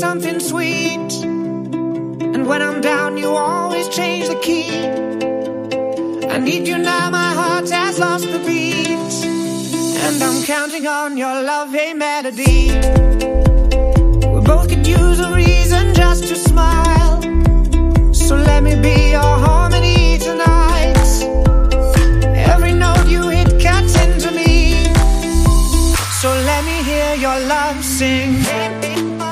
something sweet. And when I'm down, you always change the key. I need you now, my heart has lost the beat. And I'm counting on your love, hey melody. We both could use a reason just to smile. Hear your love sing.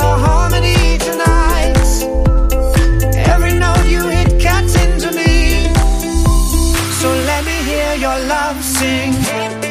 Your harmony tonight. Every note you hit cats into me. So let me hear your love sing.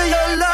feel your love.